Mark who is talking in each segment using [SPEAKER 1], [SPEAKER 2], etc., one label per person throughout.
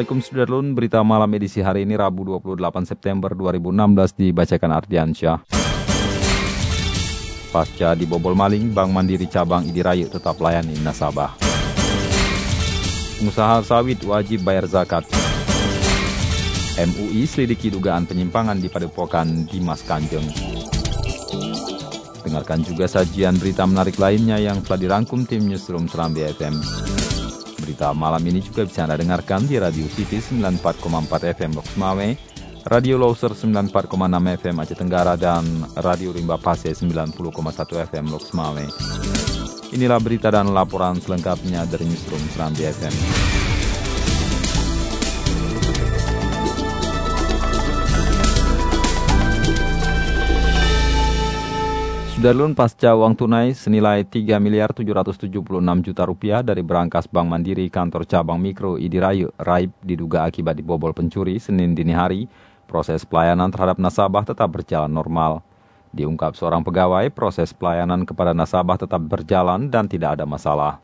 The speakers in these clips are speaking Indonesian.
[SPEAKER 1] Assalamualaikum Sudarlun, berita malam edisi hari ini Rabu 28 September 2016 dibacakan Ardiansyah. Pasca dibobol maling, Bank Mandiri Cabang Idirayu tetap layani nasabah. Pengusaha sawit wajib bayar zakat. MUI selidiki dugaan penyimpangan di Padepokan Dimas Kanjeng. Dengarkan juga sajian berita menarik lainnya yang telah dirangkum tim Newsroom Serambi FM. Berita malam ini juga bisa Anda dengarkan di Radio City 94,4 FM Loks Mame, Radio Loser 94,6 FM Aceh Tenggara, dan Radio Rimba Pase 90,1 FM Loks Mame. Inilah berita dan laporan selengkapnya dari Newsroom Serambi FM. Sudarlun pasca uang tunai senilai 3 miliar 776 juta rupiah dari berangkas Bank Mandiri kantor cabang mikro Idirayu Raib diduga akibat dibobol pencuri Senin dini hari, proses pelayanan terhadap nasabah tetap berjalan normal. Diungkap seorang pegawai, proses pelayanan kepada nasabah tetap berjalan dan tidak ada masalah.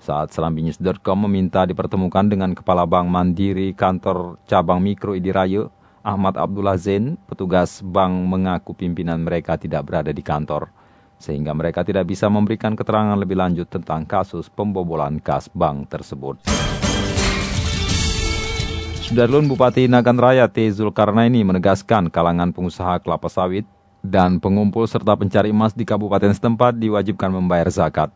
[SPEAKER 1] Saat serambinews.com meminta dipertemukan dengan Kepala Bank Mandiri kantor cabang mikro Idirayu, Ahmad Abdullah Zain, petugas bank mengaku pimpinan mereka tidak berada di kantor, sehingga mereka tidak bisa memberikan keterangan lebih lanjut tentang kasus pembobolan kas bank tersebut. Sudarlun Bupati Nagan Raya T. Zulkarnaini menegaskan kalangan pengusaha kelapa sawit dan pengumpul serta pencari emas di kabupaten setempat diwajibkan membayar zakat.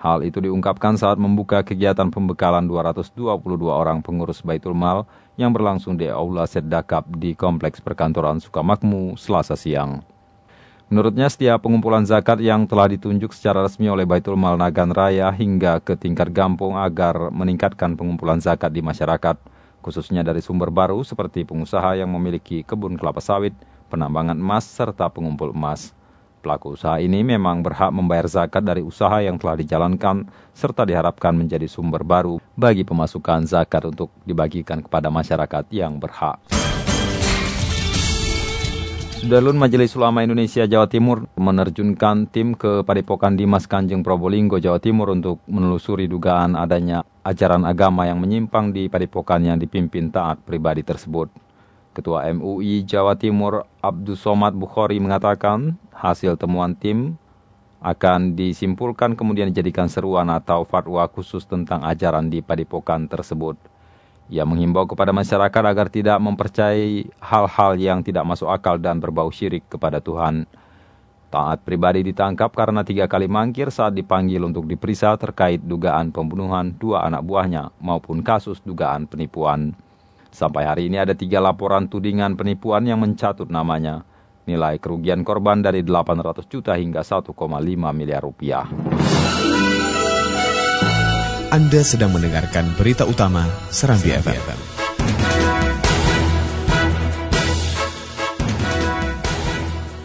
[SPEAKER 1] Hal itu diungkapkan saat membuka kegiatan pembekalan 222 orang pengurus Baitul Mal yang berlangsung di Aula Seddakap di Kompleks Perkantoran Sukamakmu, Selasa siang. Menurutnya setiap pengumpulan zakat yang telah ditunjuk secara resmi oleh Baitul Mal Nagan Raya hingga ke tingkat gampung agar meningkatkan pengumpulan zakat di masyarakat, khususnya dari sumber baru seperti pengusaha yang memiliki kebun kelapa sawit, penambangan emas, serta pengumpul emas. Pelaku usaha ini memang berhak membayar zakat dari usaha yang telah dijalankan serta diharapkan menjadi sumber baru bagi pemasukan zakat untuk dibagikan kepada masyarakat yang berhak. Sudarlun Majelis Ulama Indonesia Jawa Timur menerjunkan tim ke Padepokan Dimas Kanjeng Probolinggo Jawa Timur untuk menelusuri dugaan adanya ajaran agama yang menyimpang di padepokan yang dipimpin taat pribadi tersebut. Ketua MUI Jawa Timur Abdus Somad Bukhari mengatakan hasil temuan tim akan disimpulkan kemudian dijadikan seruan atau fatwa khusus tentang ajaran di padepokan tersebut. Ia menghimbau kepada masyarakat agar tidak mempercayai hal-hal yang tidak masuk akal dan berbau syirik kepada Tuhan. Taat pribadi ditangkap karena tiga kali mangkir saat dipanggil untuk diperiksa terkait dugaan pembunuhan dua anak buahnya maupun kasus dugaan penipuan. Sampai hari ini ada tiga laporan tudingan penipuan yang mencatut namanya. Nilai kerugian korban dari 800 juta hingga 1,5 miliar rupiah.
[SPEAKER 2] Anda sedang mendengarkan berita utama Serambi FM.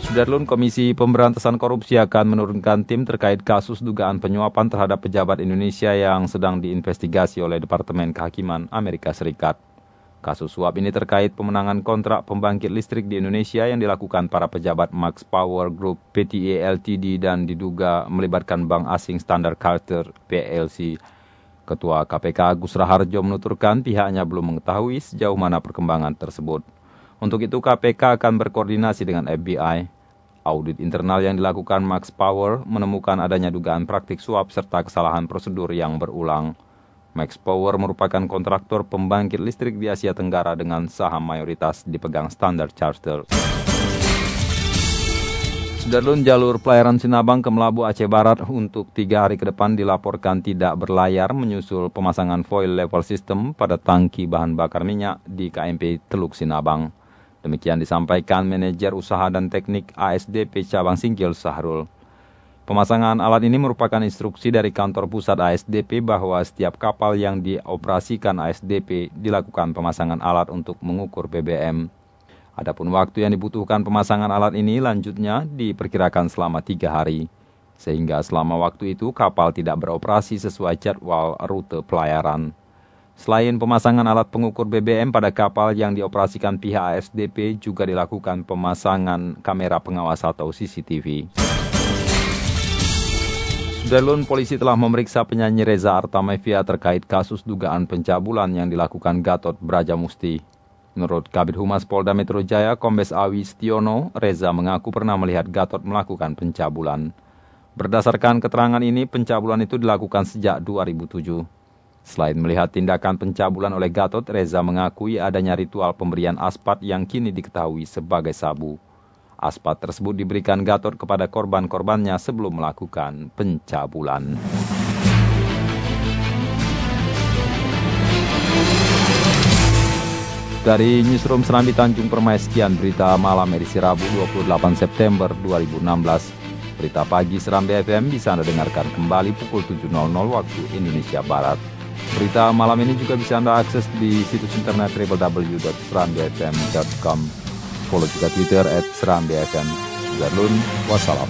[SPEAKER 1] Sudarlun Komisi Pemberantasan Korupsi akan menurunkan tim terkait kasus dugaan penyuapan terhadap pejabat Indonesia yang sedang diinvestigasi oleh Departemen Kehakiman Amerika Serikat. Kasus suap ini terkait pemenangan kontrak pembangkit listrik di Indonesia yang dilakukan para pejabat Max Power Group PTA Ltd dan diduga melibatkan bank asing Standard Chartered PLC. Ketua KPK Agus Raharjo menuturkan pihaknya belum mengetahui sejauh mana perkembangan tersebut. Untuk itu KPK akan berkoordinasi dengan FBI. Audit internal yang dilakukan Max Power menemukan adanya dugaan praktik suap serta kesalahan prosedur yang berulang. Max Power merupakan kontraktor pembangkit listrik di Asia Tenggara dengan saham mayoritas dipegang Standard Chartered. Sudarlun jalur pelayaran Sinabang ke Melabu Aceh Barat untuk tiga hari ke depan dilaporkan tidak berlayar menyusul pemasangan foil level system pada tangki bahan bakar minyak di KMP Teluk Sinabang. Demikian disampaikan manajer usaha dan teknik ASDP Cabang Singkil Sahrul. Pemasangan alat ini merupakan instruksi dari kantor pusat ASDP bahwa setiap kapal yang dioperasikan ASDP dilakukan pemasangan alat untuk mengukur BBM. Adapun waktu yang dibutuhkan pemasangan alat ini lanjutnya diperkirakan selama tiga hari. Sehingga selama waktu itu kapal tidak beroperasi sesuai jadwal rute pelayaran. Selain pemasangan alat pengukur BBM pada kapal yang dioperasikan pihak ASDP juga dilakukan pemasangan kamera pengawas atau CCTV. Sudarlun, polisi telah memeriksa penyanyi Reza Artamevia terkait kasus dugaan pencabulan yang dilakukan Gatot Brajamusti. Menurut Kabit Humas Polda Metro Jaya, Kombes Awi Stiono, Reza mengaku pernah melihat Gatot melakukan pencabulan. Berdasarkan keterangan ini, pencabulan itu dilakukan sejak 2007. Selain melihat tindakan pencabulan oleh Gatot, Reza mengakui adanya ritual pemberian aspat yang kini diketahui sebagai sabu. Aspat tersebut diberikan Gatot kepada korban-korbannya sebelum melakukan pencabulan. Dari Newsroom Serambi Tanjung Permai sekian berita malam edisi Rabu 28 September 2016. Berita pagi Serambi FM bisa Anda dengarkan kembali pukul 7.00 waktu Indonesia Barat. Berita malam ini juga bisa Anda akses di situs internet www.serambifm.com Follow juga Twitter at Seram BFM. Darlun, wassalam.